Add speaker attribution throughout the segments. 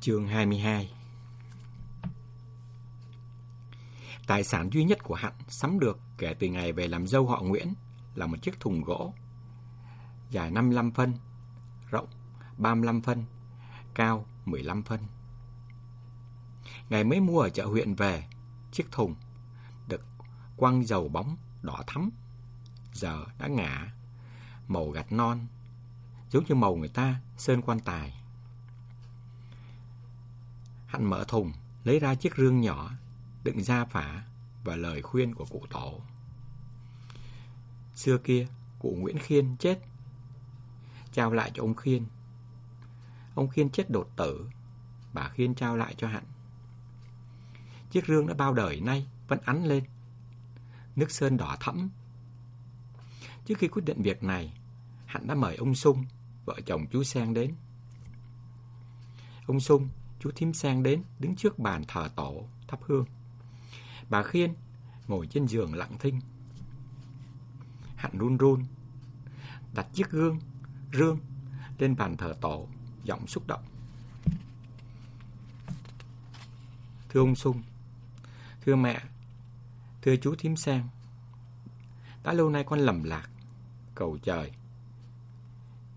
Speaker 1: Chương 22 Tài sản duy nhất của Hạnh sắm được kể từ ngày về làm dâu họ Nguyễn là một chiếc thùng gỗ dài 55 phân, rộng 35 phân, cao 15 phân. Ngày mới mua ở chợ huyện về, chiếc thùng được quăng dầu bóng đỏ thắm, giờ đã ngả, màu gạch non, giống như màu người ta sơn quan tài. Hạnh mở thùng, lấy ra chiếc rương nhỏ, đựng da phả và lời khuyên của cụ tổ. Xưa kia, cụ Nguyễn Khiên chết, trao lại cho ông Khiên. Ông Khiên chết đột tử, bà Khiên trao lại cho Hạnh. Chiếc rương đã bao đời nay vẫn ánh lên, nước sơn đỏ thẫm. Trước khi quyết định việc này, Hạnh đã mời ông Sung, vợ chồng chú Sen đến. Ông Sung chú thím sang đến đứng trước bàn thờ tổ thắp hương. Bà Khiên ngồi trên giường lặng thinh. Hạnh run run, đặt chiếc gương, rương lên bàn thờ tổ, giọng xúc động. Thưa ông Sung, thưa mẹ, thưa chú thím sang, đã lâu nay con lầm lạc, cầu trời.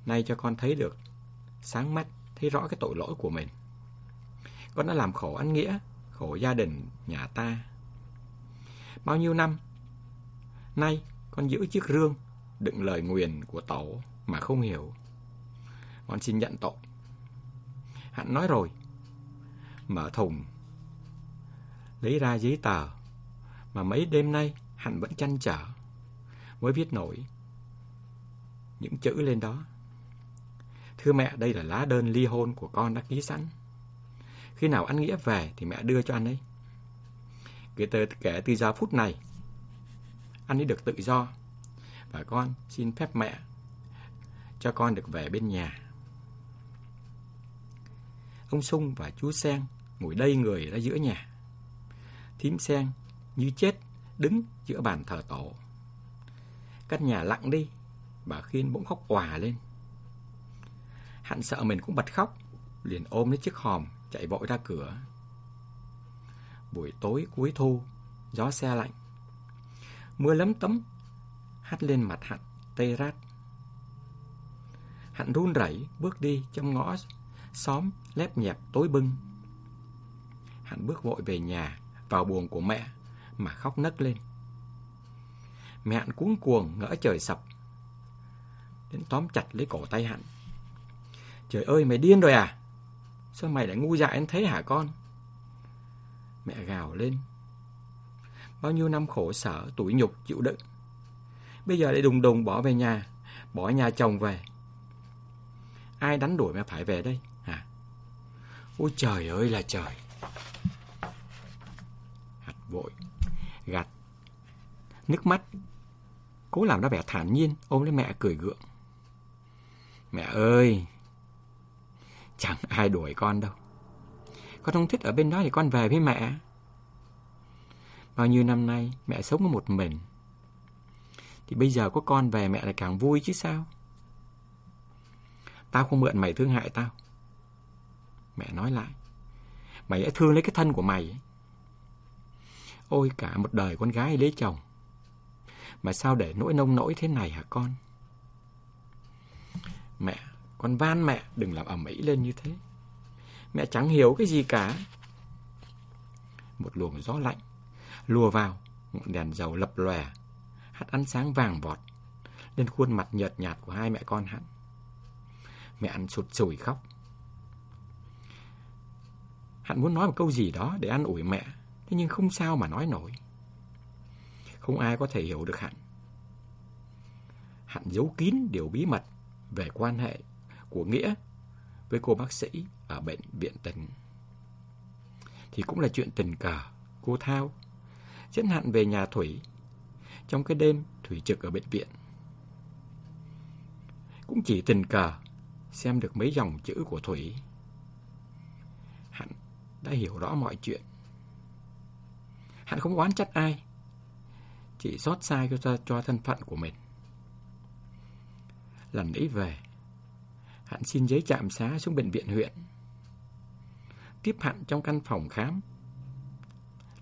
Speaker 1: Nay cho con thấy được, sáng mắt, thấy rõ cái tội lỗi của mình. Con đã làm khổ anh Nghĩa, khổ gia đình nhà ta. Bao nhiêu năm, nay con giữ chiếc rương đựng lời nguyền của tổ mà không hiểu. Con xin nhận tội. Hắn nói rồi, mở thùng, lấy ra giấy tờ, mà mấy đêm nay hắn vẫn chăn trở, mới viết nổi những chữ lên đó. Thưa mẹ, đây là lá đơn ly hôn của con đã ký sẵn. Khi nào anh Nghĩa về thì mẹ đưa cho anh ấy. Kể từ, kể từ giờ phút này, anh ấy được tự do. Và con xin phép mẹ cho con được về bên nhà. Ông Sung và chú Sen ngồi đây người ra giữa nhà. Thím Sen như chết đứng giữa bàn thờ tổ. Căn nhà lặng đi, bà Khiên bỗng khóc òa lên. Hạnh sợ mình cũng bật khóc, liền ôm lấy chiếc hòm chạy vội ra cửa. Buổi tối cuối thu, gió xe lạnh. Mưa lấm tấm, hắt lên mặt Hạnh, tê rát. Hạnh run rẩy bước đi trong ngõ xóm lép nhẹp tối bưng. Hạnh bước vội về nhà, vào buồng của mẹ, mà khóc nấc lên. Mẹ Hạnh cuống cuồng ngỡ trời sập. Đến tóm chặt lấy cổ tay Hạnh. Trời ơi, mày điên rồi à? Sao mày lại ngu dại đến thế hả con? Mẹ gào lên. Bao nhiêu năm khổ sở, tủi nhục, chịu đựng. Bây giờ lại đùng đùng bỏ về nhà, bỏ nhà chồng về. Ai đánh đuổi mẹ phải về đây hả? Ôi trời ơi là trời. Hạt vội, gạt, nước mắt. Cố làm ra vẻ thản nhiên, ôm lấy mẹ cười gượng. Mẹ ơi, Chẳng ai đuổi con đâu. Con không thích ở bên đó thì con về với mẹ. Bao nhiêu năm nay, mẹ sống có một mình. Thì bây giờ có con về, mẹ lại càng vui chứ sao? Tao không mượn mày thương hại tao. Mẹ nói lại. Mày đã thương lấy cái thân của mày. Ôi cả một đời con gái lấy chồng. Mà sao để nỗi nông nỗi thế này hả con? Mẹ con van mẹ đừng làm ầm ĩ lên như thế. Mẹ chẳng hiểu cái gì cả. Một luồng gió lạnh lùa vào, ngọn đèn dầu lập lòe, hắt ánh sáng vàng vọt lên khuôn mặt nhợt nhạt của hai mẹ con hắn. Mẹ ăn sụt sùi khóc. Hắn muốn nói một câu gì đó để ăn ủi mẹ, thế nhưng không sao mà nói nổi. Không ai có thể hiểu được hắn. Hắn giấu kín điều bí mật về quan hệ của Nghĩa với cô bác sĩ ở bệnh viện tỉnh. Thì cũng là chuyện tình cờ, cô Thao dẫn hạn về nhà Thủy trong cái đêm Thủy trực ở bệnh viện. Cũng chỉ tình cờ xem được mấy dòng chữ của Thủy. Hắn đã hiểu rõ mọi chuyện. Hắn không oán trách ai, chỉ xót sai cho, cho thân phận của mình. Lần ấy về, Hạn xin giấy chạm xá xuống bệnh viện huyện. tiếp hạn trong căn phòng khám.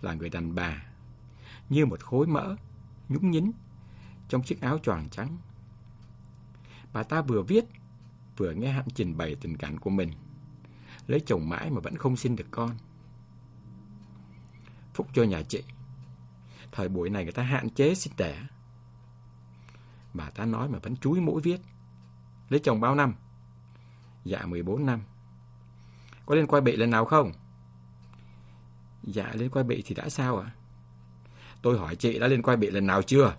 Speaker 1: Là người đàn bà, như một khối mỡ, nhúng nhính, trong chiếc áo choàng trắng. Bà ta vừa viết, vừa nghe hạn trình bày tình cảm của mình. Lấy chồng mãi mà vẫn không sinh được con. Phúc cho nhà chị. Thời buổi này người ta hạn chế sinh đẻ. Bà ta nói mà vẫn chúi mũi viết. Lấy chồng bao năm? Dạ 14 năm. Có lên quay bị lần nào không? Dạ lên quay bị thì đã sao ạ? Tôi hỏi chị đã lên quay bị lần nào chưa?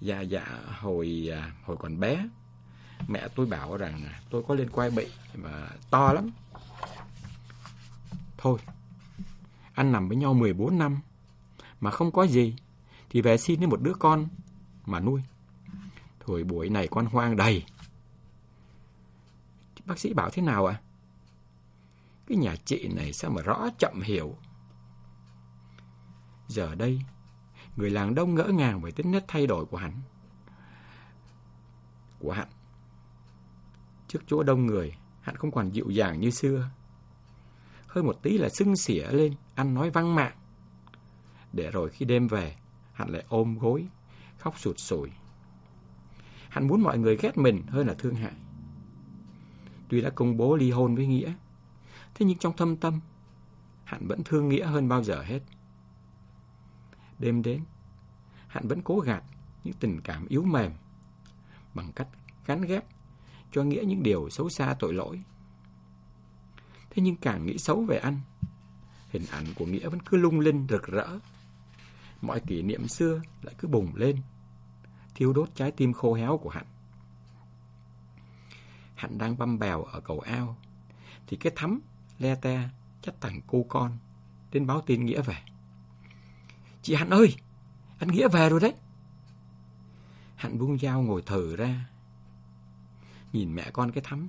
Speaker 1: Dạ dạ hồi à, hồi còn bé mẹ tôi bảo rằng tôi có lên quay bị mà to lắm. Thôi, anh nằm với nhau 14 năm mà không có gì thì về xin với một đứa con mà nuôi. Thôi buổi này con hoang đầy. Bác sĩ bảo thế nào ạ? À? Cái nhà chị này sao mà rõ chậm hiểu. Giờ đây, người làng đông ngỡ ngàng về tính nét thay đổi của hắn. Của hắn. Trước chỗ đông người, hắn không còn dịu dàng như xưa. Hơi một tí là sưng xỉa lên, ăn nói văng mạng. Để rồi khi đêm về, hắn lại ôm gối, khóc sụt sùi. Hắn muốn mọi người ghét mình hơn là thương hại. Tuy đã công bố ly hôn với Nghĩa, thế nhưng trong thâm tâm, hạn vẫn thương Nghĩa hơn bao giờ hết. Đêm đến, hạn vẫn cố gạt những tình cảm yếu mềm bằng cách gắn ghép cho Nghĩa những điều xấu xa tội lỗi. Thế nhưng càng nghĩ xấu về anh, hình ảnh của Nghĩa vẫn cứ lung linh rực rỡ. Mọi kỷ niệm xưa lại cứ bùng lên, thiêu đốt trái tim khô héo của Hạnh. Hạnh đang băm bèo ở cầu ao, thì cái thắm le te chắc thằng cô con đến báo tin Nghĩa về. Chị Hạnh ơi, anh Nghĩa về rồi đấy. Hạnh buông dao ngồi thở ra, nhìn mẹ con cái thắm.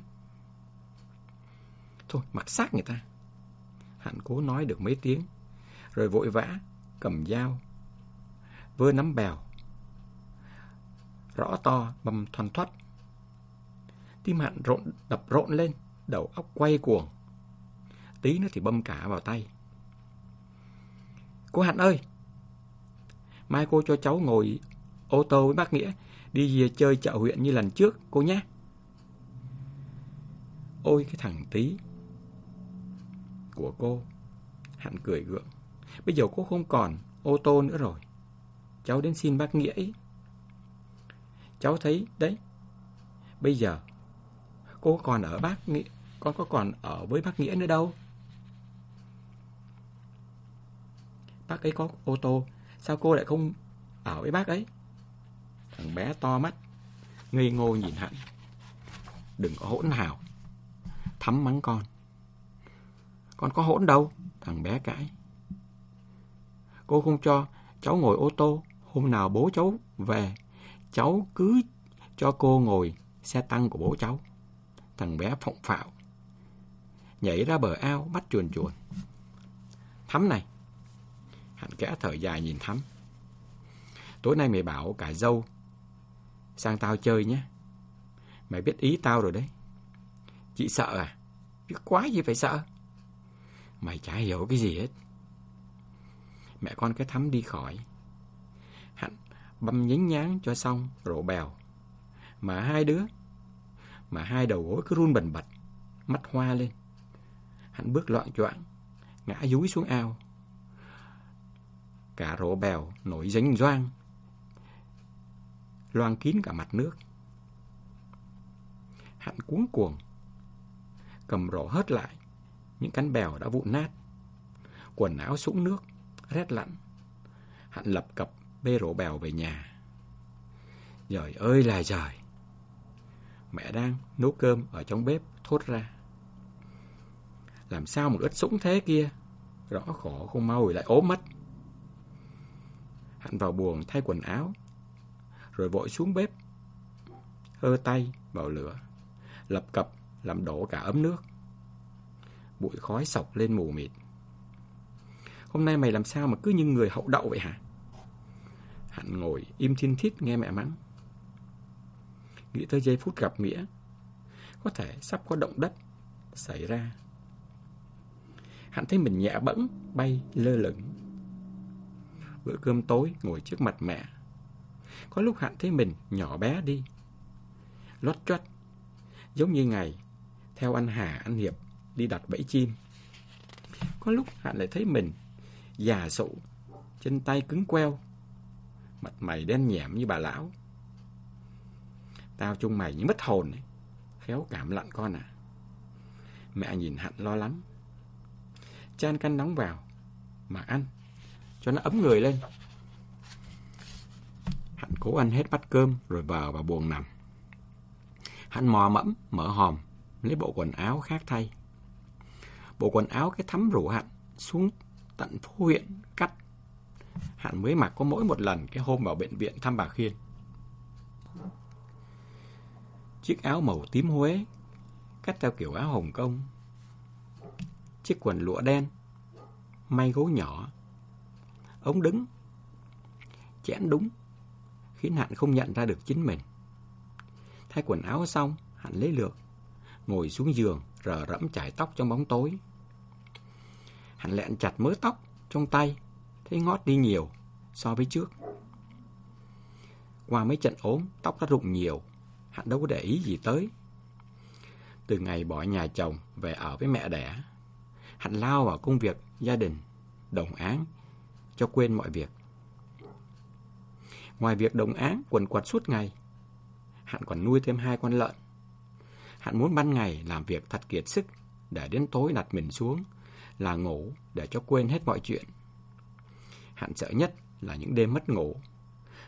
Speaker 1: Thôi, mặc xác người ta. Hạnh cố nói được mấy tiếng, rồi vội vã, cầm dao, vơ nắm bèo. Rõ to, bầm thoăn thoắt. Tim hạn rộn, đập rộn lên, đầu óc quay cuồng. Tí nữa thì bâm cả vào tay. Cô hạn ơi! Mai cô cho cháu ngồi ô tô với bác Nghĩa đi về chơi chợ huyện như lần trước, cô nhé. Ôi cái thằng tí của cô. hạn cười gượng. Bây giờ cô không còn ô tô nữa rồi. Cháu đến xin bác Nghĩa ấy. Cháu thấy đấy. Bây giờ cô còn ở bác Nghĩa, con có còn ở với bác Nghĩa nữa đâu. Bác ấy có ô tô, sao cô lại không ở với bác ấy? Thằng bé to mắt, ngây ngô nhìn hẳn Đừng có hỗn hào thắm mắng con. Con có hỗn đâu, thằng bé cãi. Cô không cho cháu ngồi ô tô, hôm nào bố cháu về, cháu cứ cho cô ngồi xe tăng của bố cháu. Thằng bé phọng phạo, nhảy ra bờ ao bắt chuồn chuồn. Thắm này, hạnh kẽ thở dài nhìn Thắm. Tối nay mày bảo cả dâu sang tao chơi nhé. Mày biết ý tao rồi đấy. Chị sợ à? Cái quái gì phải sợ? Mày chả hiểu cái gì hết. Mẹ con cái thắm đi khỏi. Hạnh băm nhánh nháng cho xong rổ bèo. Mà hai đứa, mà hai đầu gối cứ run bần bật, mắt hoa lên. Hạnh bước loạn choạng, ngã dúi xuống ao. Cả rổ bèo nổi dính doang, loang kín cả mặt nước. Hạnh cuống cuồng, cầm rổ hớt lại những cánh bèo đã vụn nát. Quần áo sũng nước, rét lạnh. Hạnh lập cập bê rổ bèo về nhà. Trời ơi là trời! Mẹ đang nấu cơm ở trong bếp thốt ra. Làm sao một ít sũng thế kia? Rõ khổ không mau lại ốm mất. Hạnh vào buồng thay quần áo, rồi vội xuống bếp, hơ tay vào lửa, lập cập làm đổ cả ấm nước. Bụi khói sọc lên mù mịt. Hôm nay mày làm sao mà cứ như người hậu đậu vậy hả? Hạnh ngồi im thiên thít nghe mẹ mắng. Nghĩ tới giây phút gặp Nghĩa, có thể sắp có động đất xảy ra. Hạnh thấy mình nhẹ bẫng, bay lơ lửng. Bữa cơm tối ngồi trước mặt mẹ. Có lúc Hạnh thấy mình nhỏ bé đi. Lót chót, giống như ngày theo anh Hà, anh Hiệp đi đặt bẫy chim. Có lúc Hạnh lại thấy mình già sụ, chân tay cứng queo, mặt mày đen nhẻm như bà lão. Tao chung mày như mất hồn ấy. Khéo cảm lặn con à. Mẹ nhìn Hạnh lo lắng. Chan canh nóng vào, mà ăn, cho nó ấm người lên. Hạnh cố ăn hết bát cơm rồi vào vào buồn nằm. Hạnh mò mẫm, mở hòm, lấy bộ quần áo khác thay. Bộ quần áo cái thắm rủ Hạnh xuống tận phố huyện cắt. Hạnh mới mặc có mỗi một lần cái hôm vào bệnh viện thăm bà Khiên. Chiếc áo màu tím Huế, cắt theo kiểu áo Hồng Kông. Chiếc quần lụa đen, may gấu nhỏ, ống đứng, chẽn đúng, khiến hạn không nhận ra được chính mình. Thay quần áo xong, hạn lấy lược, ngồi xuống giường, rờ rẫm chải tóc trong bóng tối. Hạn lẹn chặt mớ tóc trong tay, thấy ngót đi nhiều so với trước. Qua mấy trận ốm, tóc đã rụng nhiều, Hạnh đâu có để ý gì tới. Từ ngày bỏ nhà chồng về ở với mẹ đẻ, Hạnh lao vào công việc gia đình, đồng án, cho quên mọi việc. Ngoài việc đồng án quần quật suốt ngày, Hạnh còn nuôi thêm hai con lợn. Hạnh muốn ban ngày làm việc thật kiệt sức, để đến tối đặt mình xuống, là ngủ để cho quên hết mọi chuyện. Hạnh sợ nhất là những đêm mất ngủ,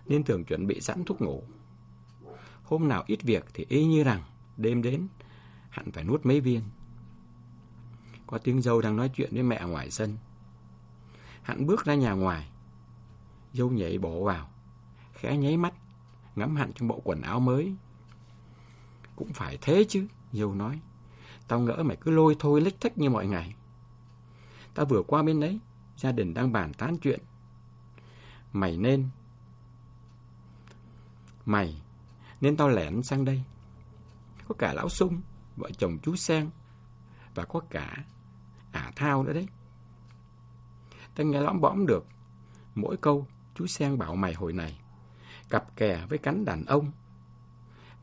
Speaker 1: nên thường chuẩn bị sẵn thuốc ngủ. Hôm nào ít việc thì y như rằng đêm đến, hẳn phải nuốt mấy viên. Có tiếng dâu đang nói chuyện với mẹ ngoài sân. Hạnh bước ra nhà ngoài. Dâu nhảy bỏ vào, khẽ nháy mắt, ngắm Hạnh trong bộ quần áo mới. Cũng phải thế chứ, dâu nói. Tao ngỡ mày cứ lôi thôi lích thích như mọi ngày. Tao vừa qua bên đấy, gia đình đang bàn tán chuyện. Mày nên... Mày nên tao lẻn sang đây. Có cả lão sung, vợ chồng chú Sen, và có cả ả thao nữa đấy. Tao nghe lõm bõm được, mỗi câu chú Sen bảo mày hồi này, cặp kè với cánh đàn ông,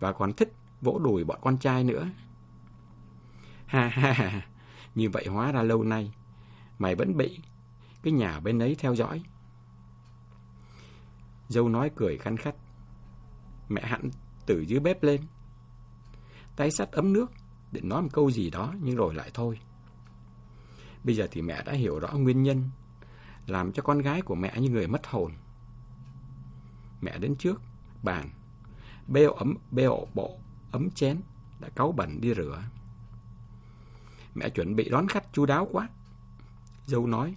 Speaker 1: và còn thích vỗ đùi bọn con trai nữa. Ha ha ha, như vậy hóa ra lâu nay, mày vẫn bị cái nhà bên ấy theo dõi. Dâu nói cười khăn khách. Mẹ hẳn từ dưới bếp lên. Tay sắt ấm nước, định nói một câu gì đó nhưng rồi lại thôi. Bây giờ thì mẹ đã hiểu rõ nguyên nhân, làm cho con gái của mẹ như người mất hồn. Mẹ đến trước, bàn, bêu ấm, bêu bộ, ấm chén, đã cáu bẩn đi rửa. Mẹ chuẩn bị đón khách chu đáo quá. Dâu nói,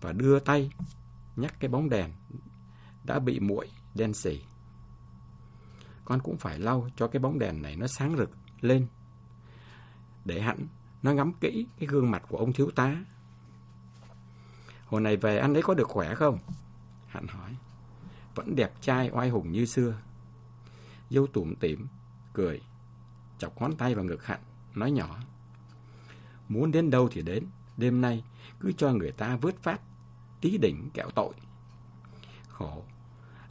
Speaker 1: và đưa tay, nhắc cái bóng đèn, đã bị muội đen xỉ con cũng phải lau cho cái bóng đèn này nó sáng rực lên. Để hẳn nó ngắm kỹ cái gương mặt của ông thiếu tá. Hồi này về anh ấy có được khỏe không? Hạnh hỏi. Vẫn đẹp trai oai hùng như xưa. Dâu tủm tỉm, cười, chọc ngón tay vào ngực Hạnh, nói nhỏ. Muốn đến đâu thì đến, đêm nay cứ cho người ta vớt phát, tí đỉnh kẹo tội. Khổ,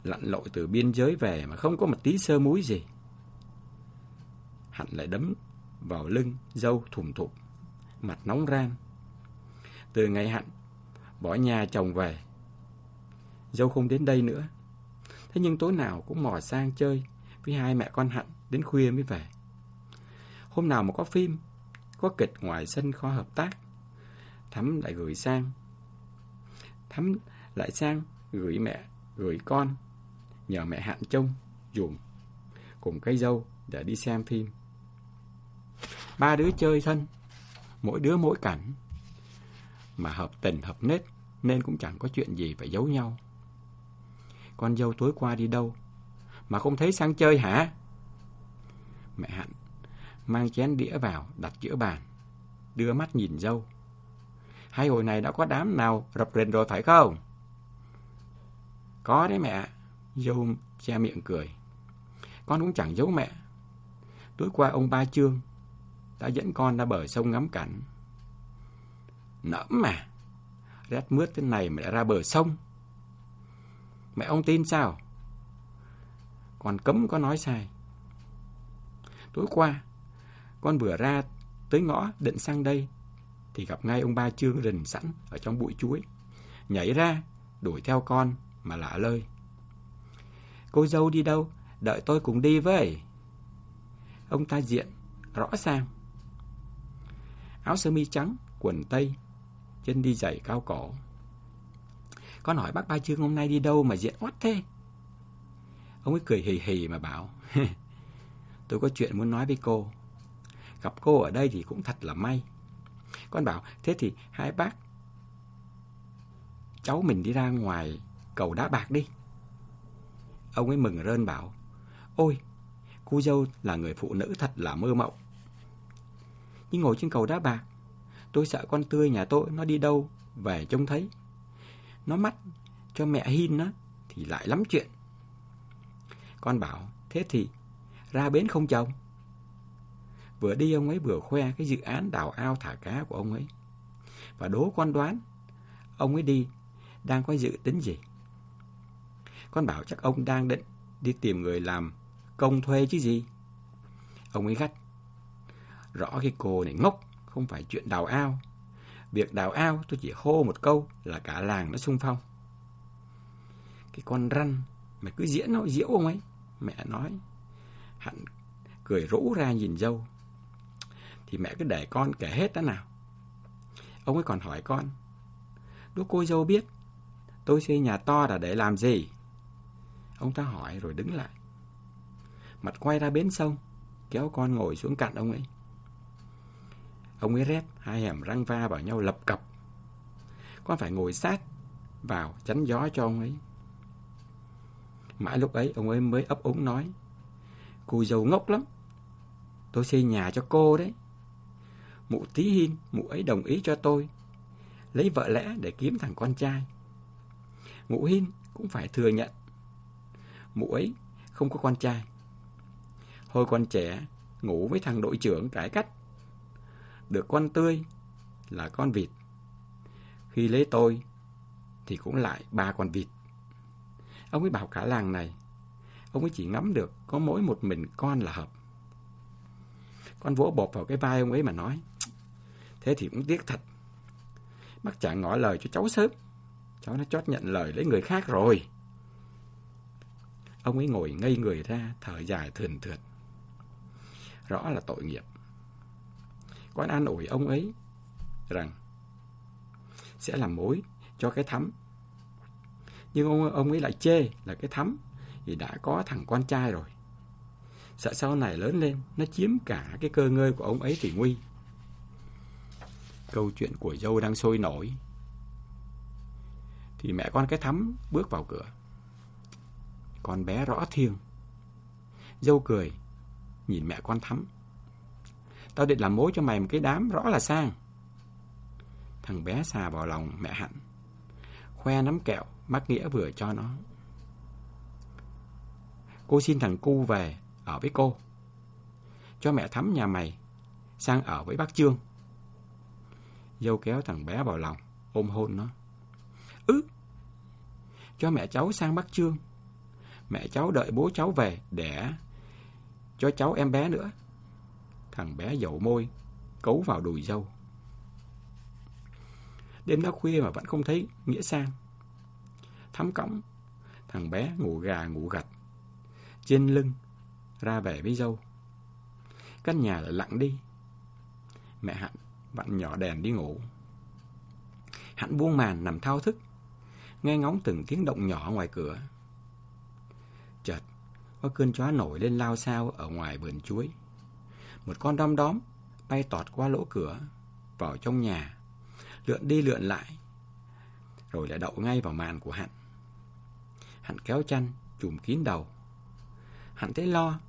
Speaker 1: lặn lội từ biên giới về mà không có một tí sơ múi gì. Hạnh lại đấm vào lưng, dâu thùm thụp, mặt nóng ran. Từ ngày Hạnh bỏ nhà chồng về, dâu không đến đây nữa. Thế nhưng tối nào cũng mò sang chơi với hai mẹ con Hạnh đến khuya mới về. Hôm nào mà có phim, có kịch ngoài sân kho hợp tác, Thắm lại gửi sang. Thắm lại sang gửi mẹ, gửi con nhờ mẹ hạn trông, dùm, cùng cây dâu để đi xem phim. Ba đứa chơi thân, mỗi đứa mỗi cảnh, mà hợp tình hợp nết nên cũng chẳng có chuyện gì phải giấu nhau. Con dâu tối qua đi đâu, mà không thấy sang chơi hả? Mẹ hạn mang chén đĩa vào đặt giữa bàn, đưa mắt nhìn dâu. Hai hồi này đã có đám nào rập rình rồi phải không? Có đấy mẹ. Dâu che miệng cười. Con cũng chẳng giấu mẹ. Tối qua ông Ba Trương đã dẫn con ra bờ sông ngắm cảnh. Nẫm mà. Rét mướt thế này mà đã ra bờ sông. Mẹ ông tin sao? Còn cấm có nói sai. Tối qua, con vừa ra tới ngõ định sang đây thì gặp ngay ông ba Trương rình sẵn ở trong bụi chuối. Nhảy ra, đuổi theo con mà lạ lơi. Cô dâu đi đâu? Đợi tôi cùng đi với. Ông ta diện, rõ ràng. Áo sơ mi trắng, quần tây, chân đi giày cao cổ. Con hỏi bác ba Trương hôm nay đi đâu mà diện oắt thế? Ông ấy cười hì hì mà bảo, tôi có chuyện muốn nói với cô. Gặp cô ở đây thì cũng thật là may. Con bảo, thế thì hai bác cháu mình đi ra ngoài cầu đá bạc đi. Ông ấy mừng rơn bảo, ôi, cô dâu là người phụ nữ thật là mơ mộng. Nhưng ngồi trên cầu đá bạc, tôi sợ con tươi nhà tôi nó đi đâu về trông thấy. Nó mắt cho mẹ hin nó thì lại lắm chuyện. Con bảo, thế thì ra bến không chồng? Vừa đi ông ấy vừa khoe cái dự án đào ao thả cá của ông ấy. Và đố con đoán, ông ấy đi, đang có dự tính gì? Con bảo chắc ông đang định đi tìm người làm công thuê chứ gì. Ông ấy gắt. Rõ cái cô này ngốc, không phải chuyện đào ao. Việc đào ao tôi chỉ hô một câu là cả làng nó sung phong. Cái con răn mày cứ diễn nó diễu ông ấy. Mẹ nói. Hẳn cười rũ ra nhìn dâu. Thì mẹ cứ để con kể hết đó nào. Ông ấy còn hỏi con. Đứa cô dâu biết tôi xây nhà to là để làm gì? Ông ta hỏi rồi đứng lại. Mặt quay ra bến sông, kéo con ngồi xuống cạnh ông ấy. Ông ấy rét, hai hàm răng va vào nhau lập cập. Con phải ngồi sát vào tránh gió cho ông ấy. Mãi lúc ấy ông ấy mới ấp úng nói. Cô giàu ngốc lắm. Tôi xây nhà cho cô đấy. Mụ tí hin, mụ ấy đồng ý cho tôi. Lấy vợ lẽ để kiếm thằng con trai. Mụ hin cũng phải thừa nhận. Mụ ấy không có con trai. Hồi còn trẻ, ngủ với thằng đội trưởng cải cách. Được con tươi là con vịt. Khi lấy tôi thì cũng lại ba con vịt. Ông ấy bảo cả làng này, ông ấy chỉ ngắm được có mỗi một mình con là hợp. Con vỗ bột vào cái vai ông ấy mà nói, thế thì cũng tiếc thật. Bác chả ngỏ lời cho cháu sớm, cháu nó chót nhận lời lấy người khác rồi. Ông ấy ngồi ngây người ra, thở dài thườn thượt. Rõ là tội nghiệp. Con an ủi ông ấy rằng sẽ làm mối cho cái thắm. Nhưng ông, ông ấy lại chê là cái thắm vì đã có thằng con trai rồi. Sợ sau này lớn lên, nó chiếm cả cái cơ ngơi của ông ấy thì nguy. Câu chuyện của dâu đang sôi nổi. Thì mẹ con cái thắm bước vào cửa. Con bé rõ thiêng. Dâu cười, nhìn mẹ con thắm. Tao định làm mối cho mày một cái đám rõ là sang. Thằng bé xà vào lòng mẹ Hạnh. Khoe nắm kẹo, bác Nghĩa vừa cho nó. Cô xin thằng cu về ở với cô. Cho mẹ thắm nhà mày sang ở với bác Trương. Dâu kéo thằng bé vào lòng, ôm hôn nó. ứ Cho mẹ cháu sang bác Trương. Mẹ cháu đợi bố cháu về để cho cháu em bé nữa. Thằng bé dầu môi, cấu vào đùi dâu. Đêm đã khuya mà vẫn không thấy Nghĩa sang. Thắm cõng, thằng bé ngủ gà ngủ gật. Trên lưng, ra về với dâu. Căn nhà lại lặng đi. Mẹ Hạnh vặn nhỏ đèn đi ngủ. Hạnh buông màn nằm thao thức, nghe ngóng từng tiếng động nhỏ ngoài cửa. Có cơn chó nổi lên lao sao ở ngoài vườn chuối. Một con đom đóm bay tọt qua lỗ cửa, vào trong nhà, lượn đi lượn lại, rồi lại đậu ngay vào màn của Hạnh. Hạnh kéo chăn, chùm kín đầu. Hạnh thấy lo,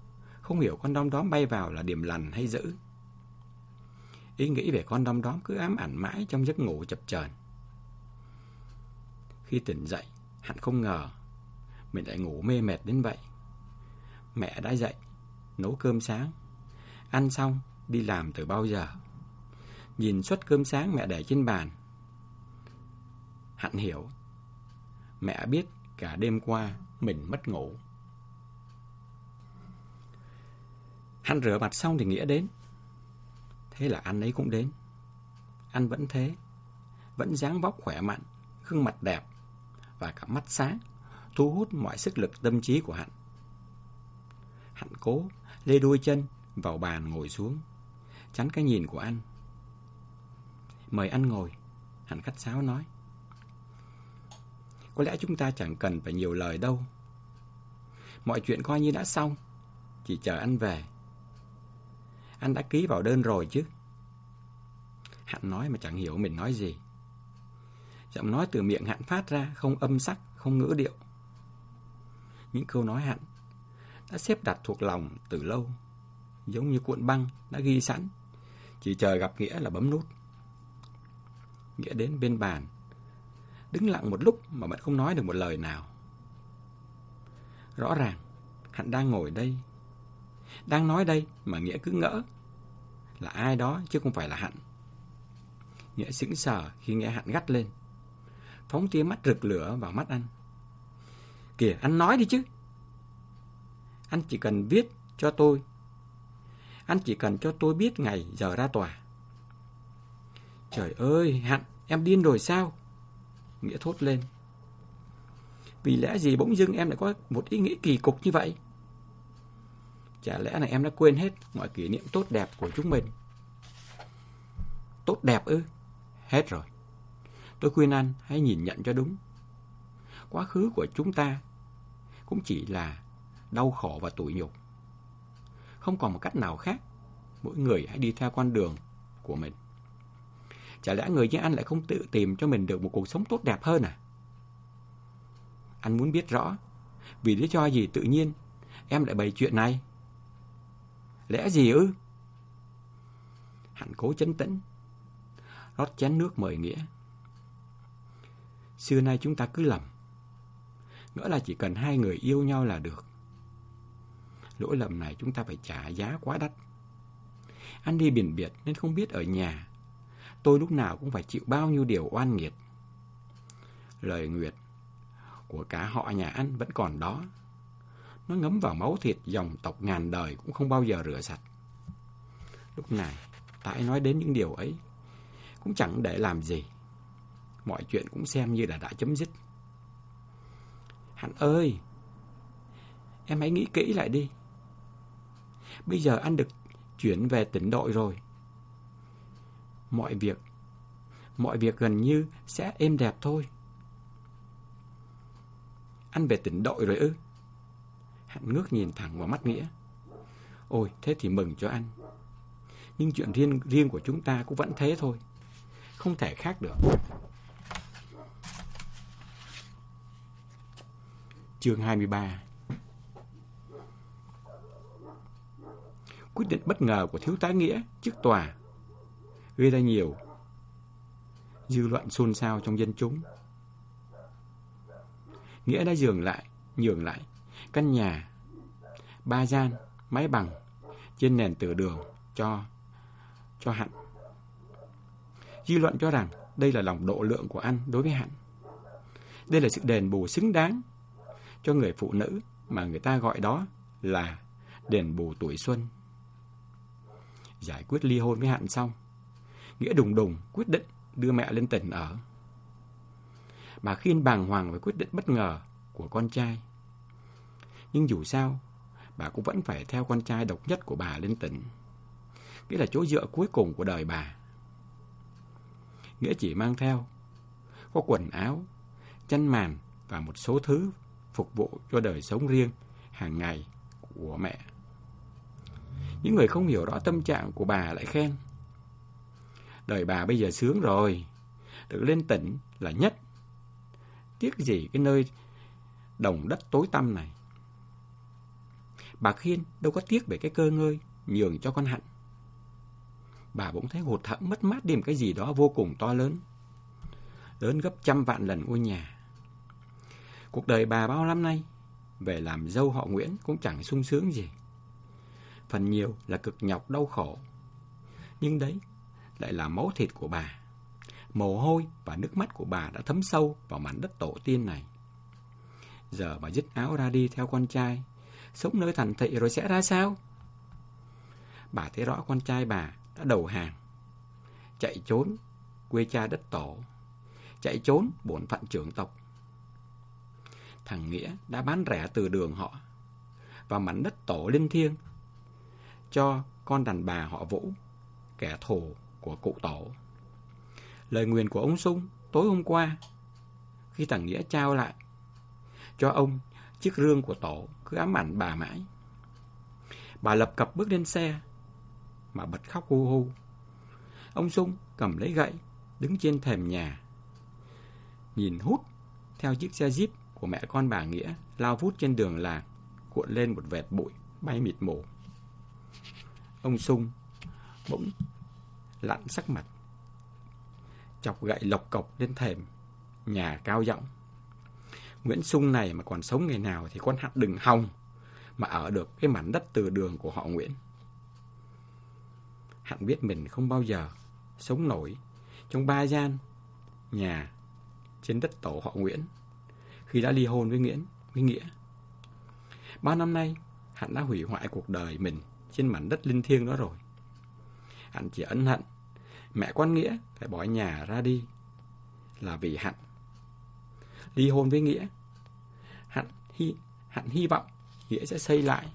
Speaker 1: không hiểu con đom đóm bay vào là điểm lành hay dữ. Ý nghĩ về con đom đóm cứ ám ảnh mãi trong giấc ngủ chập chờn. Khi tỉnh dậy, Hạnh không ngờ mình lại ngủ mê mệt đến vậy. Mẹ đã dậy, nấu cơm sáng. Ăn xong, đi làm từ bao giờ. Nhìn suất cơm sáng mẹ để trên bàn, Hạnh hiểu. Mẹ biết cả đêm qua mình mất ngủ. Hạnh rửa mặt xong thì Nghĩa đến. Thế là anh ấy cũng đến. Anh vẫn thế, vẫn dáng vóc khỏe mạnh, gương mặt đẹp và cả mắt sáng, thu hút mọi sức lực tâm trí của Hạnh. Hạnh cố lê đuôi chân vào bàn ngồi xuống, chắn cái nhìn của anh. Mời anh ngồi, Hạnh khách sáo nói. Có lẽ chúng ta chẳng cần phải nhiều lời đâu. Mọi chuyện coi như đã xong, chỉ chờ anh về. Anh đã ký vào đơn rồi chứ. Hạnh nói mà chẳng hiểu mình nói gì. Giọng nói từ miệng Hạnh phát ra không âm sắc, không ngữ điệu. Những câu nói Hạnh đã xếp đặt thuộc lòng từ lâu, giống như cuộn băng đã ghi sẵn, chỉ chờ gặp Nghĩa là bấm nút. Nghĩa đến bên bàn, đứng lặng một lúc mà vẫn không nói được một lời nào. Rõ ràng, hắn đang ngồi đây, đang nói đây mà Nghĩa cứ ngỡ là ai đó chứ không phải là hắn. Nghĩa sững sờ khi nghe hắn gắt lên, phóng tia mắt rực lửa vào mắt anh. Kìa, anh nói đi chứ. Anh chỉ cần viết cho tôi. Anh chỉ cần cho tôi biết ngày giờ ra tòa. Trời ơi, Hạnh, em điên rồi sao? Nghĩa thốt lên. Vì lẽ gì bỗng dưng em lại có một ý nghĩ kỳ cục như vậy? Chả lẽ là em đã quên hết mọi kỷ niệm tốt đẹp của chúng mình? Tốt đẹp ư? Hết rồi. Tôi khuyên anh hãy nhìn nhận cho đúng. Quá khứ của chúng ta cũng chỉ là đau khổ và tủi nhục. Không còn một cách nào khác. Mỗi người hãy đi theo con đường của mình. Chả lẽ người như anh lại không tự tìm cho mình được một cuộc sống tốt đẹp hơn à? Anh muốn biết rõ, vì lý do gì tự nhiên em lại bày chuyện này? Lẽ gì ư? Hạnh cố chấn tĩnh, rót chén nước mời Nghĩa. Xưa nay chúng ta cứ lầm, ngỡ là chỉ cần hai người yêu nhau là được. Lỗi lầm này chúng ta phải trả giá quá đắt. Anh đi biển biệt nên không biết ở nhà tôi lúc nào cũng phải chịu bao nhiêu điều oan nghiệt. Lời nguyệt của cả họ nhà anh vẫn còn đó. Nó ngấm vào máu thịt dòng tộc ngàn đời cũng không bao giờ rửa sạch. Lúc này, tại nói đến những điều ấy, cũng chẳng để làm gì. Mọi chuyện cũng xem như là đã chấm dứt. Hắn ơi! Em hãy nghĩ kỹ lại đi. Bây giờ anh được chuyển về tỉnh đội rồi mọi việc, mọi việc gần như sẽ êm đẹp thôi. Anh về tỉnh đội rồi ư? Hắn ngước nhìn thẳng vào mắt Nghĩa. Ôi, thế thì mừng cho anh. Nhưng chuyện riêng riêng của chúng ta cũng vẫn thế thôi. Không thể khác được. Chương 23 Quyết định bất ngờ của thiếu tá Nghĩa trước tòa gây ra nhiều dư luận xôn xao trong dân chúng. Nghĩa đã dường lại, nhường lại căn nhà ba gian, máy bằng trên nền tử đường cho cho Hạnh. Dư luận cho rằng đây là lòng độ lượng của anh đối với Hạnh. Đây là sự đền bù xứng đáng cho người phụ nữ mà người ta gọi đó là đền bù tuổi xuân. Giải quyết ly hôn với hạn xong, Nghĩa đùng đùng quyết định đưa mẹ lên tỉnh ở. Bà Khiên bàng hoàng với quyết định bất ngờ của con trai. Nhưng dù sao, bà cũng vẫn phải theo con trai độc nhất của bà lên tỉnh. Nghĩa là chỗ dựa cuối cùng của đời bà. Nghĩa chỉ mang theo có quần áo, chăn màn và một số thứ phục vụ cho đời sống riêng hàng ngày của mẹ. Những người không hiểu rõ tâm trạng của bà lại khen. Đời bà bây giờ sướng rồi. Được lên tỉnh là nhất. Tiếc gì cái nơi đồng đất tối tăm này. Bà Khiên đâu có tiếc về cái cơ ngơi nhường cho con hạnh. Bà bỗng thấy hụt hẫng mất mát đi một cái gì đó vô cùng to lớn. Lớn gấp trăm vạn lần ngôi nhà. Cuộc đời bà bao năm nay, về làm dâu họ Nguyễn cũng chẳng sung sướng gì. Phần nhiều là cực nhọc đau khổ. Nhưng đấy lại là máu thịt của bà. Mồ hôi và nước mắt của bà đã thấm sâu vào mảnh đất tổ tiên này. Giờ bà dứt áo ra đi theo con trai, sống nơi thành thị rồi sẽ ra sao? Bà thấy rõ con trai bà đã đầu hàng, chạy trốn quê cha đất tổ, chạy trốn bổn phận trưởng tộc. Thằng Nghĩa đã bán rẻ từ đường họ và mảnh đất tổ linh thiêng cho con đàn bà họ Vũ, kẻ thù của cụ tổ. Lời nguyền của ông Sung tối hôm qua, khi thằng Nghĩa trao lại cho ông chiếc rương của tổ cứ ám ảnh bà mãi. Bà lập cập bước lên xe, mà bật khóc hu hu. Ông Sung cầm lấy gậy, đứng trên thềm nhà. Nhìn hút theo chiếc xe jeep của mẹ con bà Nghĩa lao vút trên đường làng, cuộn lên một vệt bụi bay mịt mù. Ông Sung bỗng lặn sắc mặt, chọc gậy lộc cọc lên thềm, nhà cao giọng. Nguyễn Sung này mà còn sống ngày nào thì con hạt đừng hòng mà ở được cái mảnh đất từ đường của họ Nguyễn. Hạnh biết mình không bao giờ sống nổi trong ba gian nhà trên đất tổ họ Nguyễn khi đã ly hôn với Nguyễn, với Nghĩa. Ba năm nay, Hạnh đã hủy hoại cuộc đời mình trên mảnh đất linh thiêng đó rồi. Hạnh chỉ ân hận mẹ quan Nghĩa phải bỏ nhà ra đi là vì Hạnh. Ly hôn với Nghĩa, Hạnh hy, Hạnh hy vọng Nghĩa sẽ xây lại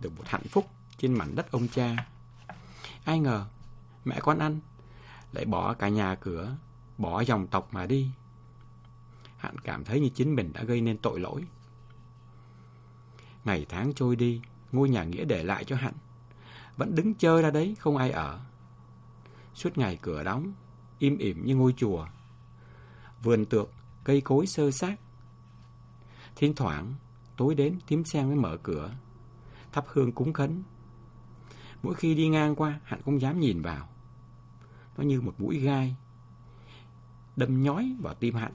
Speaker 1: được một hạnh phúc trên mảnh đất ông cha. Ai ngờ, mẹ con ăn lại bỏ cả nhà cửa, bỏ dòng tộc mà đi. Hạnh cảm thấy như chính mình đã gây nên tội lỗi. Ngày tháng trôi đi, ngôi nhà Nghĩa để lại cho Hạnh. Vẫn đứng chơi ra đấy, không ai ở. Suốt ngày cửa đóng, im ỉm như ngôi chùa. Vườn tược, cây cối sơ xác. Thỉnh thoảng, tối đến tím sen mới mở cửa, thắp hương cúng khấn. Mỗi khi đi ngang qua, Hạnh cũng dám nhìn vào. Nó như một mũi gai, đâm nhói vào tim Hạnh.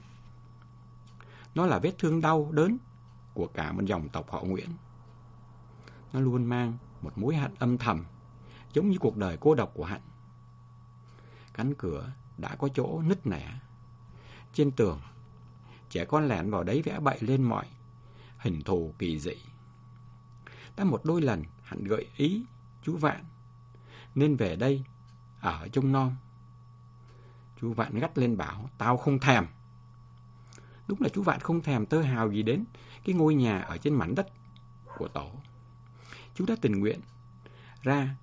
Speaker 1: Nó là vết thương đau, đớn của cả một dòng tộc họ Nguyễn. Nó luôn mang một mối hận âm thầm, giống như cuộc đời cô độc của Hạnh. Cánh cửa đã có chỗ nứt nẻ. Trên tường, trẻ con lẻn vào đấy vẽ bậy lên mọi hình thù kỳ dị. Đã một đôi lần Hạnh gợi ý chú Vạn nên về đây ở trong non. Chú Vạn gắt lên bảo, tao không thèm. Đúng là chú Vạn không thèm tơ hào gì đến cái ngôi nhà ở trên mảnh đất của tổ. Chú đã tình nguyện ra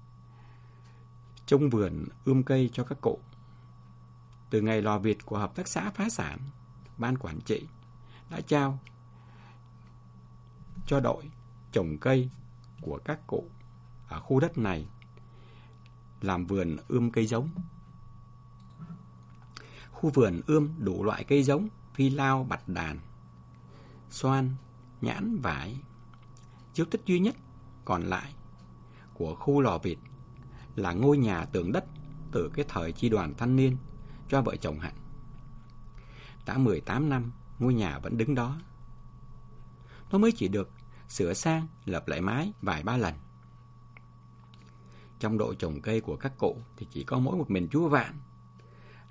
Speaker 1: trông vườn ươm cây cho các cụ. Từ ngày lò Việt của Hợp tác xã phá sản, ban quản trị đã trao cho đội trồng cây của các cụ ở khu đất này làm vườn ươm cây giống. Khu vườn ươm đủ loại cây giống, phi lao, bạch đàn, xoan, nhãn, vải. Dấu tích duy nhất còn lại của khu lò vịt là ngôi nhà tường đất từ cái thời chi đoàn thanh niên cho vợ chồng Hạnh. Đã 18 năm, ngôi nhà vẫn đứng đó. Nó mới chỉ được sửa sang, lập lại mái vài ba lần. Trong đội trồng cây của các cụ thì chỉ có mỗi một mình chúa Vạn.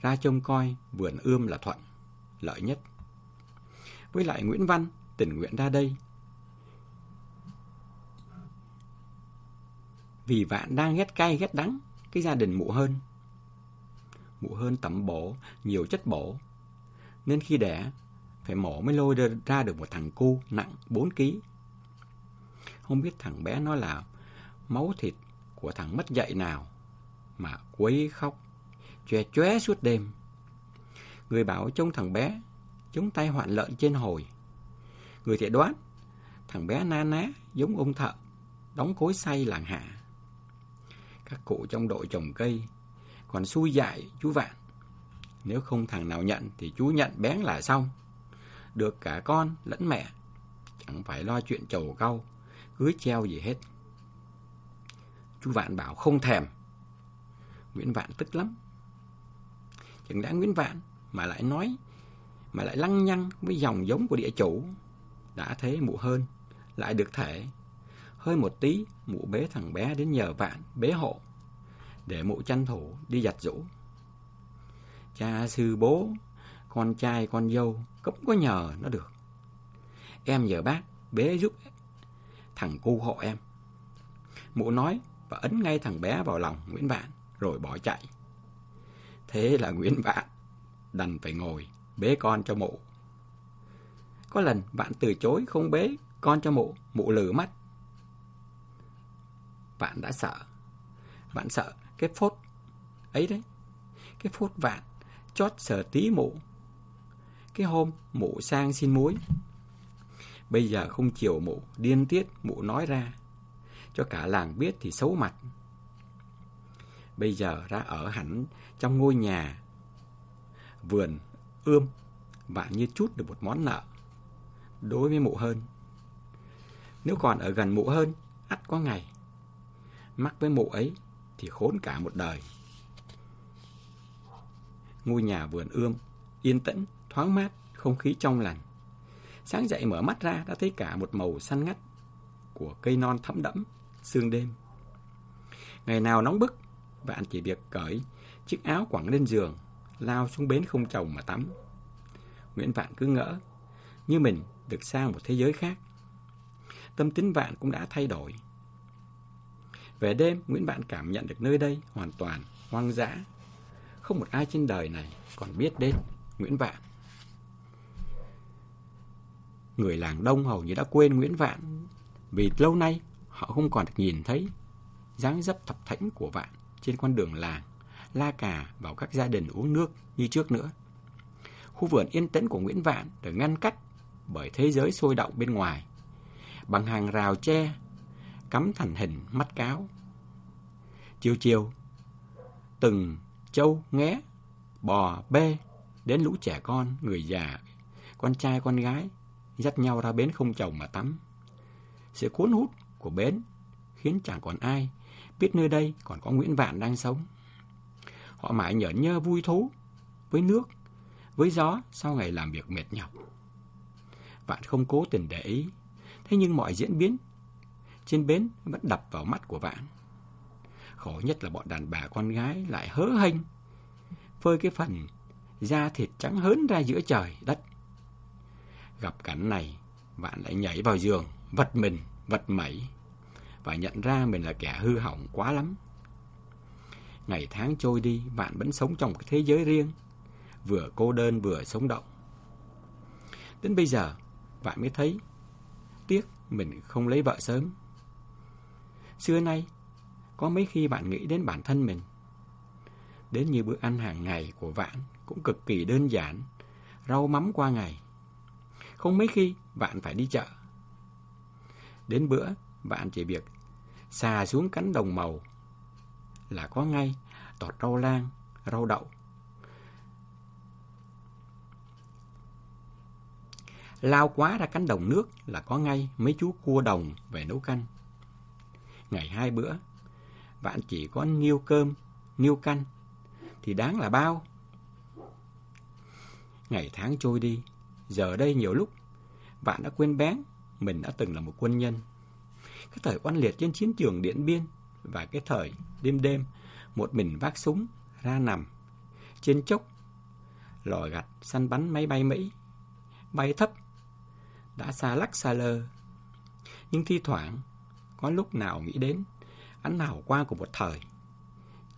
Speaker 1: Ra trông coi vườn ươm là thuận, lợi nhất. Với lại Nguyễn Văn tình nguyện ra đây. Vì Vạn đang ghét cay ghét đắng cái gia đình mụ hơn. Mụ hơn tẩm bổ, nhiều chất bổ. Nên khi đẻ, phải mổ mới lôi ra được một thằng cu nặng 4 kg. Không biết thằng bé nó là máu thịt của thằng mất dạy nào mà quấy khóc, chòe chóe suốt đêm. Người bảo trông thằng bé chống tay hoạn lợn trên hồi. Người thì đoán thằng bé na ná giống ông thợ đóng cối say làng hạ. Các cụ trong đội trồng cây còn xui dại chú Vạn. Nếu không thằng nào nhận thì chú nhận bén là xong. Được cả con lẫn mẹ. Chẳng phải lo chuyện trầu cau, cưới treo gì hết. Chú Vạn bảo không thèm. Nguyễn Vạn tức lắm. Chẳng lẽ Nguyễn Vạn mà lại nói, mà lại lăng nhăng với dòng giống của địa chủ. Đã thế mụ hơn, lại được thể. Hơi một tí, mụ bế thằng bé đến nhờ Vạn, bế hộ, để mụ tranh thủ đi giặt rũ. cha sư bố, con trai con dâu cũng có nhờ nó được. Em nhờ bác bế giúp thằng cu hộ em. Mụ nói và ấn ngay thằng bé vào lòng Nguyễn Vạn rồi bỏ chạy. Thế là Nguyễn Vạn đành phải ngồi bế con cho mụ. Có lần bạn từ chối không bế con cho mụ, mụ lử mắt. Vạn đã sợ. Vạn sợ cái phốt ấy đấy. Cái phốt Vạn chót sờ tí mụ. Cái hôm mụ sang xin muối. Bây giờ không chiều mụ, điên tiết mụ nói ra. Cho cả làng biết thì xấu mặt. Bây giờ ra ở hẳn trong ngôi nhà vườn ươm vạn như chút được một món nợ đối với mụ hơn. Nếu còn ở gần mụ hơn, ắt có ngày. Mắc với mụ ấy thì khốn cả một đời. Ngôi nhà vườn ươm, yên tĩnh, thoáng mát, không khí trong lành. Sáng dậy mở mắt ra đã thấy cả một màu xanh ngắt của cây non thẫm đẫm, sương đêm. Ngày nào nóng bức, bạn chỉ việc cởi chiếc áo quẳng lên giường, lao xuống bến không chồng mà tắm. Nguyễn Vạn cứ ngỡ, như mình được sang một thế giới khác. Tâm tính Vạn cũng đã thay đổi. Về đêm, Nguyễn Vạn cảm nhận được nơi đây hoàn toàn hoang dã. Không một ai trên đời này còn biết đến Nguyễn Vạn. Người làng đông hầu như đã quên Nguyễn Vạn vì lâu nay họ không còn được nhìn thấy dáng dấp thập thảnh của Vạn trên con đường làng, la cà vào các gia đình uống nước như trước nữa. Khu vườn yên tĩnh của Nguyễn Vạn được ngăn cách bởi thế giới sôi động bên ngoài, bằng hàng rào tre cắm thành hình mắt cáo. Chiều chiều, từng châu nghé, bò, bê đến lũ trẻ con, người già, con trai con gái dắt nhau ra bến không chồng mà tắm. Sự cuốn hút của bến khiến chẳng còn ai biết nơi đây còn có Nguyễn Vạn đang sống. Họ mãi nhởn nhơ vui thú với nước, với gió sau ngày làm việc mệt nhọc. Vạn không cố tình để ý, thế nhưng mọi diễn biến trên bến vẫn đập vào mắt của Vạn. Khổ nhất là bọn đàn bà con gái lại hớ hênh, phơi cái phần da thịt trắng hớn ra giữa trời đất. Gặp cảnh này, Vạn lại nhảy vào giường, vật mình, vật mẩy và nhận ra mình là kẻ hư hỏng quá lắm. Ngày tháng trôi đi, bạn vẫn sống trong một thế giới riêng, vừa cô đơn vừa sống động. Đến bây giờ, bạn mới thấy tiếc mình không lấy vợ sớm. Xưa nay, có mấy khi bạn nghĩ đến bản thân mình. Đến như bữa ăn hàng ngày của bạn cũng cực kỳ đơn giản, rau mắm qua ngày. Không mấy khi bạn phải đi chợ. Đến bữa, bạn chỉ việc xà xuống cánh đồng màu là có ngay tọt rau lan, rau đậu. Lao quá ra cánh đồng nước là có ngay mấy chú cua đồng về nấu canh. Ngày hai bữa, bạn chỉ có niêu cơm, niêu canh, thì đáng là bao. Ngày tháng trôi đi, giờ đây nhiều lúc, bạn đã quên bén mình đã từng là một quân nhân. Cái thời oanh liệt trên chiến trường Điện Biên và cái thời đêm đêm một mình vác súng ra nằm trên chốc lò gặt săn bắn máy bay Mỹ bay thấp đã xa lắc xa lơ nhưng thi thoảng có lúc nào nghĩ đến ánh hào quang của một thời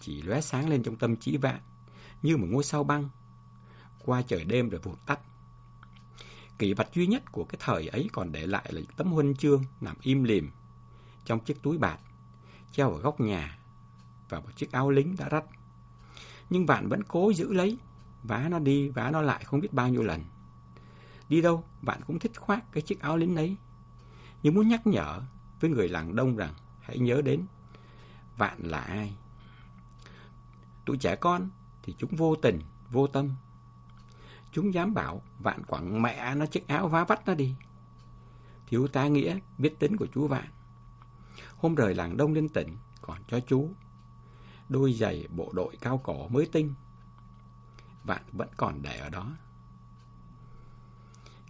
Speaker 1: chỉ lóe sáng lên trong tâm trí vạn như một ngôi sao băng qua trời đêm rồi vụt tắt kỷ vật duy nhất của cái thời ấy còn để lại là tấm huân chương nằm im lìm trong chiếc túi bạc treo ở góc nhà và một chiếc áo lính đã rách. Nhưng bạn vẫn cố giữ lấy, vá nó đi, vá nó lại không biết bao nhiêu lần. Đi đâu, bạn cũng thích khoác cái chiếc áo lính ấy. Nhưng muốn nhắc nhở với người làng đông rằng hãy nhớ đến vạn là ai. Tụi trẻ con thì chúng vô tình, vô tâm. Chúng dám bảo vạn quẳng mẹ nó chiếc áo vá vắt nó đi. Thiếu tá nghĩa biết tính của chú vạn. Hôm rời làng đông lên tỉnh còn cho chú đôi giày bộ đội cao cổ mới tinh. Vạn vẫn còn để ở đó.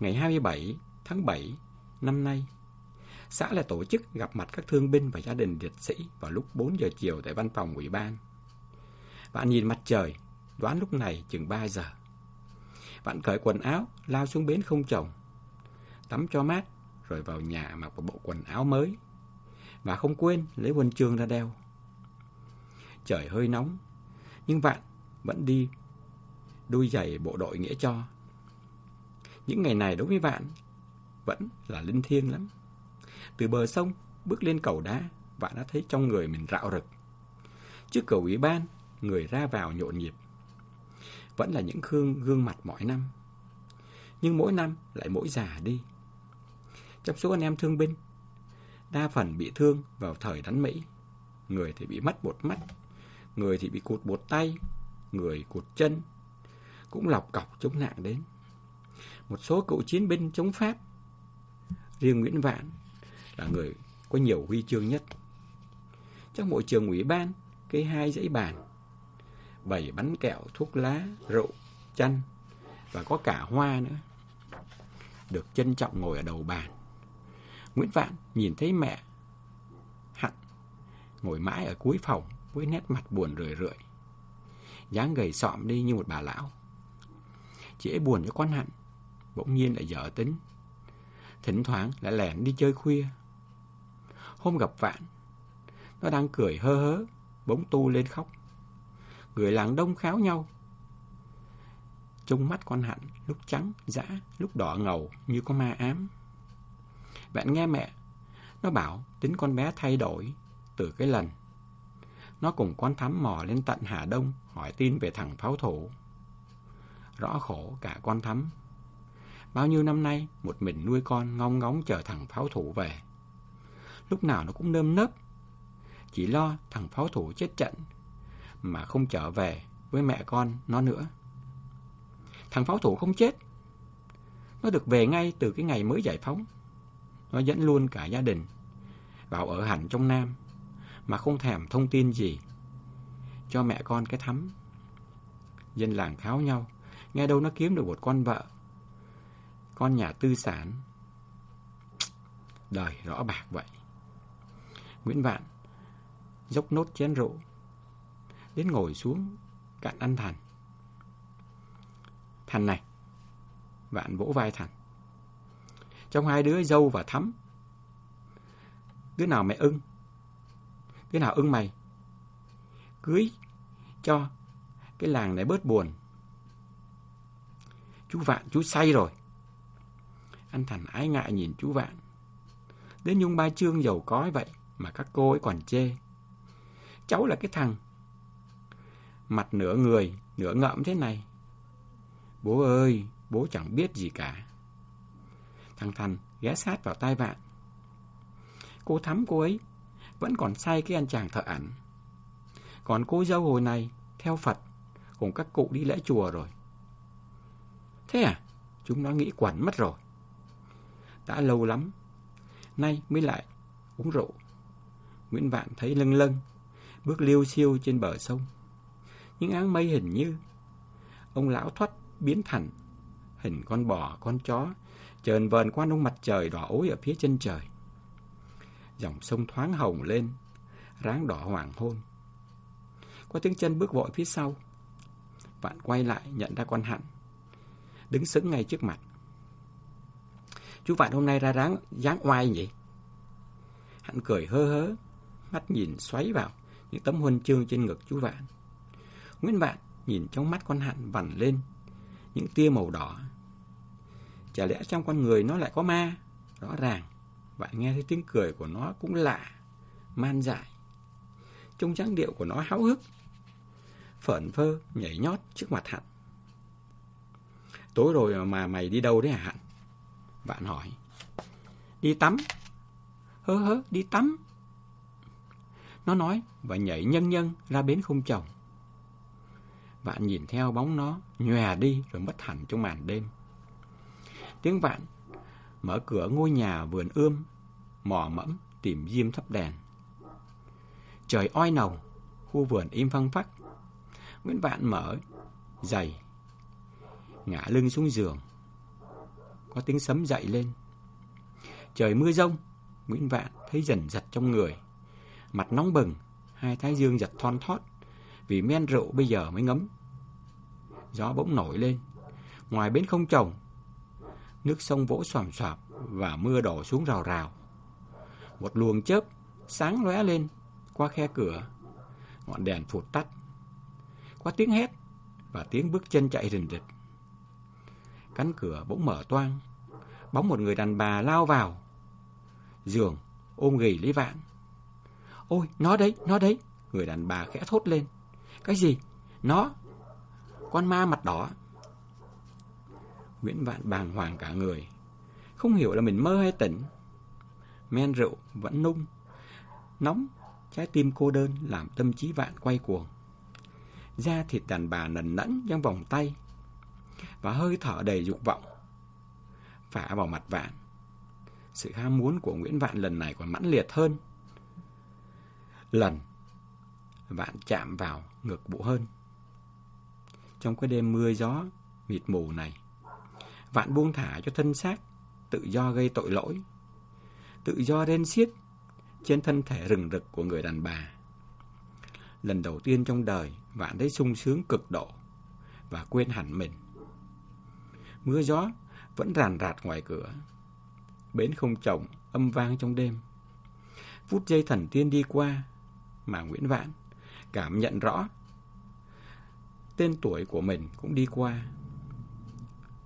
Speaker 1: Ngày 27 tháng 7 năm nay, xã là tổ chức gặp mặt các thương binh và gia đình liệt sĩ vào lúc 4 giờ chiều tại văn phòng ủy ban. Bạn nhìn mặt trời đoán lúc này chừng 3 giờ. bạn cởi quần áo, lao xuống bến không chồng. Tắm cho mát, rồi vào nhà mặc một bộ quần áo mới. Và không quên lấy huân chương ra đeo. Trời hơi nóng, nhưng bạn vẫn đi đôi giày bộ đội nghĩa cho. Những ngày này đối với bạn vẫn là linh thiêng lắm. Từ bờ sông bước lên cầu đá, Vạn đã thấy trong người mình rạo rực. Trước cầu ủy ban, người ra vào nhộn nhịp. Vẫn là những gương, gương mặt mỗi năm. Nhưng mỗi năm lại mỗi già đi. Trong số anh em thương binh, đa phần bị thương vào thời đánh Mỹ. Người thì bị mất một mắt, người thì bị cụt một tay, người cụt chân, cũng lọc cọc chống nạn đến. Một số cựu chiến binh chống Pháp, riêng Nguyễn Vạn là người có nhiều huy chương nhất. Trong hội trường ủy ban, cây hai dãy bàn, bảy bánh kẹo, thuốc lá, rượu, chanh và có cả hoa nữa. Được trân trọng ngồi ở đầu bàn. Nguyễn Vạn nhìn thấy mẹ Hạnh ngồi mãi ở cuối phòng với nét mặt buồn rười rượi. dáng gầy sọm đi như một bà lão. Chị ấy buồn cho con Hạnh, bỗng nhiên lại dở tính. Thỉnh thoảng lại lẻn đi chơi khuya. Hôm gặp Vạn, nó đang cười hơ hớ, bỗng tu lên khóc. Người làng đông kháo nhau. Trông mắt con Hạnh lúc trắng, dã, lúc đỏ ngầu như có ma ám. Bạn nghe mẹ, nó bảo tính con bé thay đổi từ cái lần. Nó cùng con thám mò lên tận Hà Đông hỏi tin về thằng pháo thủ. Rõ khổ cả con thắm. Bao nhiêu năm nay, một mình nuôi con ngóng ngóng chờ thằng pháo thủ về. Lúc nào nó cũng nơm nớp. Chỉ lo thằng pháo thủ chết trận, mà không trở về với mẹ con nó nữa. Thằng pháo thủ không chết. Nó được về ngay từ cái ngày mới giải phóng. Nó dẫn luôn cả gia đình vào ở hẳn trong Nam mà không thèm thông tin gì cho mẹ con cái thắm. Dân làng kháo nhau, nghe đâu nó kiếm được một con vợ. Con nhà tư sản. Đời rõ bạc vậy. Nguyễn Vạn dốc nốt chén rượu, đến ngồi xuống cạnh ăn Thành. Thành này, Vạn vỗ vai Thành. Trong hai đứa dâu và thắm, đứa nào mẹ ưng, đứa nào ưng mày, cưới cho cái làng này bớt buồn. Chú Vạn, chú say rồi. Anh Thành ái ngại nhìn chú Vạn. Đến Nhung Ba Trương giàu có vậy mà các cô ấy còn chê. Cháu là cái thằng mặt nửa người, nửa ngậm thế này. Bố ơi, bố chẳng biết gì cả. Thằng Thành ghé sát vào tai Vạn. Cô thắm cô ấy vẫn còn say cái anh chàng thợ ảnh. Còn cô dâu hồi này theo Phật cùng các cụ đi lễ chùa rồi. Thế à? Chúng nó nghĩ quẩn mất rồi. Đã lâu lắm, nay mới lại uống rượu. Nguyễn Vạn thấy lâng lâng, bước liêu siêu trên bờ sông. Những áng mây hình như ông lão thoát biến thành hình con bò, con chó, trờn vờn qua nông mặt trời đỏ ối ở phía chân trời. Dòng sông thoáng hồng lên, ráng đỏ hoàng hôn. Có tiếng chân bước vội phía sau. Vạn quay lại nhận ra con hạn Đứng sững ngay trước mặt. Chú Vạn hôm nay ra ráng dáng oai nhỉ? Hạnh cười hơ hớ, mắt nhìn xoáy vào những tấm huân chương trên ngực chú Vạn. Nguyễn Vạn nhìn trong mắt con hạn vằn lên những tia màu đỏ. Chả lẽ trong con người nó lại có ma? Rõ ràng, Vạn nghe thấy tiếng cười của nó cũng lạ, man dại. Trông dáng điệu của nó háo hức, phởn phơ, nhảy nhót trước mặt hạn. Tối rồi mà mày đi đâu đấy hả hạn? Bạn hỏi. Đi tắm. Hơ hơ, đi tắm. Nó nói và nhảy nhân nhân ra bến không chồng. Vạn nhìn theo bóng nó, nhòe đi rồi mất hẳn trong màn đêm. Tiếng vạn mở cửa ngôi nhà vườn ươm, mò mẫm tìm diêm thắp đèn. Trời oi nồng, khu vườn im phăng phắc. Nguyễn Vạn mở giày, ngã lưng xuống giường. Có tiếng sấm dậy lên. Trời mưa rông, Nguyễn Vạn thấy dần giật trong người. Mặt nóng bừng, hai thái dương giật thon thót, vì men rượu bây giờ mới ngấm. Gió bỗng nổi lên. Ngoài bến không trồng, nước sông vỗ xoàm xoạp và mưa đổ xuống rào rào. Một luồng chớp sáng lóe lên qua khe cửa. Ngọn đèn phụt tắt. Qua tiếng hét và tiếng bước chân chạy rình rịch. Cánh cửa bỗng mở toang. Bóng một người đàn bà lao vào. Giường ôm ghì lấy vạn. Ôi, nó đấy, nó đấy. Người đàn bà khẽ thốt lên. Cái gì? Nó. Con ma mặt đỏ. Nguyễn Vạn bàng hoàng cả người. Không hiểu là mình mơ hay tỉnh. Men rượu vẫn nung. Nóng, trái tim cô đơn làm tâm trí Vạn quay cuồng. Da thịt đàn bà nần nẫn trong vòng tay. Và hơi thở đầy dục vọng. Phả vào mặt Vạn. Sự ham muốn của Nguyễn Vạn lần này còn mãn liệt hơn. Lần, Vạn chạm vào ngực bụ hơn. Trong cái đêm mưa gió mịt mù này, Vạn buông thả cho thân xác tự do gây tội lỗi, tự do đen xiết trên thân thể rừng rực của người đàn bà. Lần đầu tiên trong đời, Vạn thấy sung sướng cực độ và quên hẳn mình. Mưa gió vẫn ràn rạt ngoài cửa. Bến không chồng âm vang trong đêm. Phút giây thần tiên đi qua mà Nguyễn Vạn cảm nhận rõ tên tuổi của mình cũng đi qua.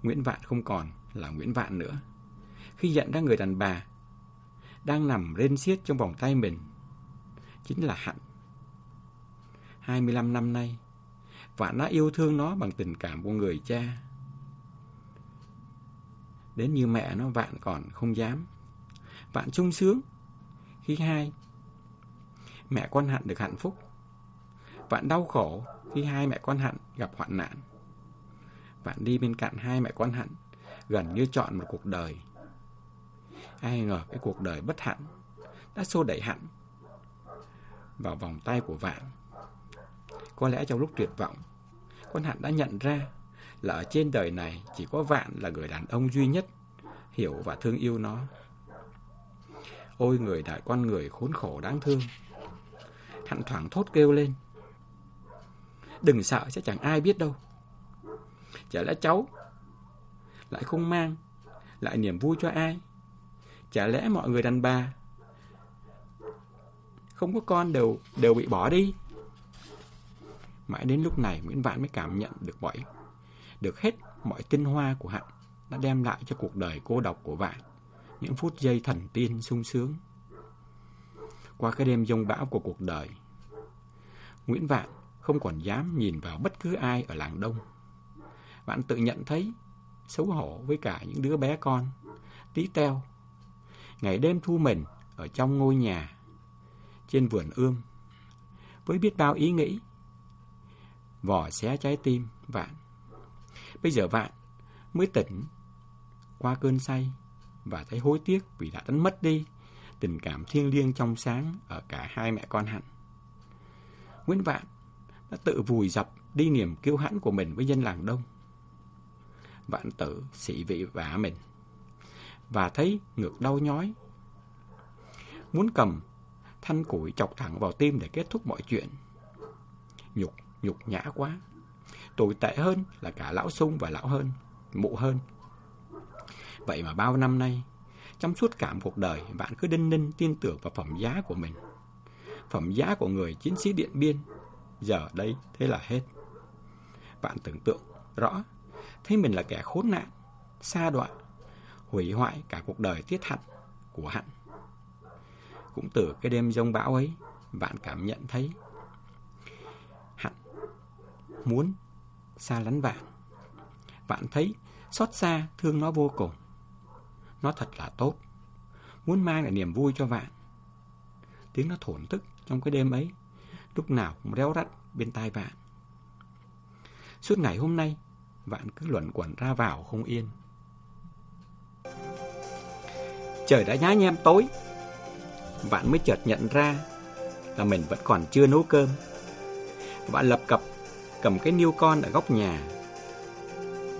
Speaker 1: Nguyễn Vạn không còn là Nguyễn Vạn nữa. Khi nhận ra người đàn bà đang nằm rên xiết trong vòng tay mình, chính là Hạnh. 25 năm nay, Vạn đã yêu thương nó bằng tình cảm của người cha. Đến như mẹ nó Vạn còn không dám. Vạn sung sướng khi hai mẹ con Hạnh được hạnh phúc. Vạn đau khổ khi hai mẹ con Hạnh gặp hoạn nạn. Vạn đi bên cạnh hai mẹ con Hạnh, gần như chọn một cuộc đời. Ai ngờ cái cuộc đời bất hạnh đã xô đẩy Hạnh vào vòng tay của Vạn. Có lẽ trong lúc tuyệt vọng, con Hạnh đã nhận ra là ở trên đời này chỉ có Vạn là người đàn ông duy nhất hiểu và thương yêu nó. Ôi người đại con người khốn khổ đáng thương thận thoảng thốt kêu lên. Đừng sợ sẽ chẳng ai biết đâu. Chả lẽ cháu lại không mang lại niềm vui cho ai? Chả lẽ mọi người đàn bà không có con đều đều bị bỏ đi? Mãi đến lúc này Nguyễn Vạn mới cảm nhận được mọi, được hết mọi tinh hoa của Hạnh đã đem lại cho cuộc đời cô độc của Vạn những phút giây thần tiên sung sướng. Qua cái đêm giông bão của cuộc đời, Nguyễn Vạn không còn dám nhìn vào bất cứ ai ở làng Đông. Vạn tự nhận thấy xấu hổ với cả những đứa bé con, tí teo. Ngày đêm thu mình ở trong ngôi nhà, trên vườn ươm, với biết bao ý nghĩ, vỏ xé trái tim Vạn. Bây giờ Vạn mới tỉnh qua cơn say và thấy hối tiếc vì đã đánh mất đi tình cảm thiêng liêng trong sáng ở cả hai mẹ con Hạnh. Nguyễn Vạn đã tự vùi dập đi niềm kiêu hãnh của mình với dân làng Đông. Vạn tử sĩ vị vả mình và thấy ngược đau nhói. Muốn cầm thanh củi chọc thẳng vào tim để kết thúc mọi chuyện. Nhục, nhục nhã quá. Tồi tệ hơn là cả lão sung và lão hơn, mụ hơn. Vậy mà bao năm nay, trong suốt cả cuộc đời, bạn cứ đinh ninh tin tưởng vào phẩm giá của mình. Phẩm giá của người chiến sĩ Điện Biên, giờ đây thế là hết. Bạn tưởng tượng rõ, thấy mình là kẻ khốn nạn, xa đoạn, hủy hoại cả cuộc đời tiết hạnh của hạnh. Cũng từ cái đêm rông bão ấy, bạn cảm nhận thấy hạnh muốn xa lánh bạn. Bạn thấy xót xa thương nó vô cùng. Nó thật là tốt. Muốn mang lại niềm vui cho bạn. Tiếng nó thổn thức trong cái đêm ấy. Lúc nào cũng réo rắt bên tai bạn. Suốt ngày hôm nay, bạn cứ luẩn quẩn ra vào không yên. Trời đã nhá nhem tối. Bạn mới chợt nhận ra là mình vẫn còn chưa nấu cơm. Bạn lập cập cầm cái niêu con ở góc nhà.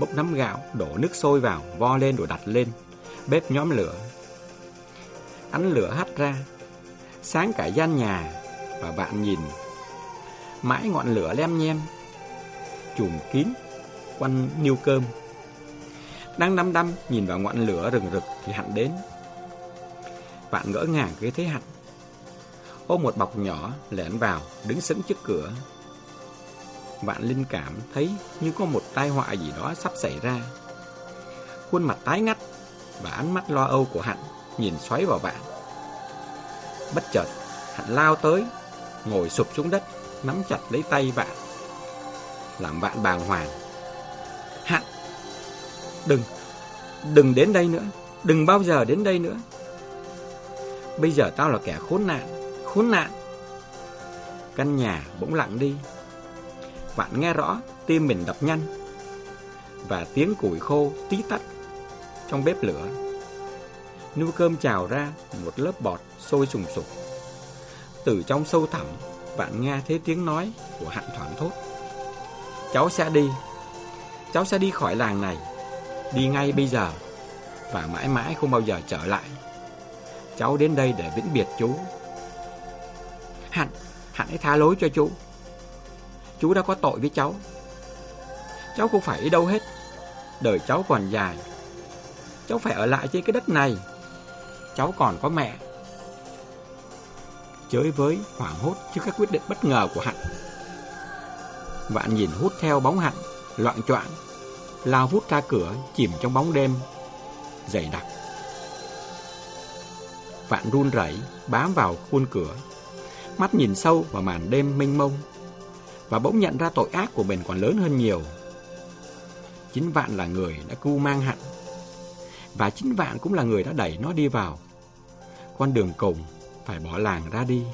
Speaker 1: Bốc nắm gạo, đổ nước sôi vào, vo lên rồi đặt lên bếp nhóm lửa. Ánh lửa hắt ra, sáng cả gian nhà và bạn nhìn. Mãi ngọn lửa lem nhem, chùm kín quanh niêu cơm. Đang đăm đăm nhìn vào ngọn lửa rừng rực thì Hạnh đến. Bạn ngỡ ngàng cái thế Hạnh. Ôm một bọc nhỏ lẻn vào, đứng sững trước cửa. Bạn linh cảm thấy như có một tai họa gì đó sắp xảy ra. Khuôn mặt tái ngắt và ánh mắt lo âu của Hạnh nhìn xoáy vào bạn. Bất chợt, Hạnh lao tới, ngồi sụp xuống đất, nắm chặt lấy tay bạn. Làm bạn bàng hoàng. Hạnh, đừng, đừng đến đây nữa, đừng bao giờ đến đây nữa. Bây giờ tao là kẻ khốn nạn, khốn nạn. Căn nhà bỗng lặng đi. Bạn nghe rõ tim mình đập nhanh và tiếng củi khô tí tách trong bếp lửa. Nưu cơm trào ra một lớp bọt sôi sùng sục. Từ trong sâu thẳm, bạn nghe thấy tiếng nói của Hạnh thoảng thốt. Cháu sẽ đi. Cháu sẽ đi khỏi làng này. Đi ngay bây giờ. Và mãi mãi không bao giờ trở lại. Cháu đến đây để vĩnh biệt chú. Hạnh, Hạnh hãy tha lỗi cho chú. Chú đã có tội với cháu. Cháu không phải đi đâu hết. Đời cháu còn dài. Cháu phải ở lại trên cái đất này. Cháu còn có mẹ. Chới với hoảng hốt trước các quyết định bất ngờ của Hạnh. Vạn nhìn hút theo bóng Hạnh, loạn choạng, lao vút ra cửa, chìm trong bóng đêm, dày đặc. Vạn run rẩy bám vào khuôn cửa, mắt nhìn sâu vào màn đêm mênh mông, và bỗng nhận ra tội ác của mình còn lớn hơn nhiều. Chính Vạn là người đã cưu mang Hạnh, và chính Vạn cũng là người đã đẩy nó đi vào. Con đường cùng phải bỏ làng ra đi.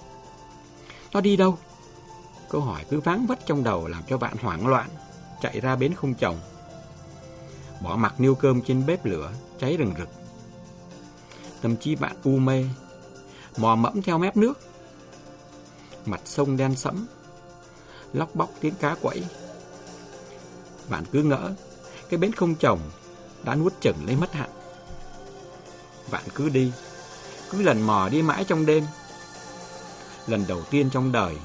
Speaker 1: Nó đi đâu? Câu hỏi cứ váng vất trong đầu làm cho bạn hoảng loạn, chạy ra bến không chồng. Bỏ mặt niêu cơm trên bếp lửa, cháy rừng rực. Tâm trí bạn u mê, mò mẫm theo mép nước. Mặt sông đen sẫm, lóc bóc tiếng cá quẩy. Bạn cứ ngỡ, cái bến không chồng đã nuốt chửng lấy mất hạn. Bạn cứ đi, cứ lần mò đi mãi trong đêm. Lần đầu tiên trong đời,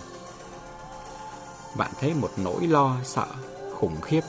Speaker 1: bạn thấy một nỗi lo sợ khủng khiếp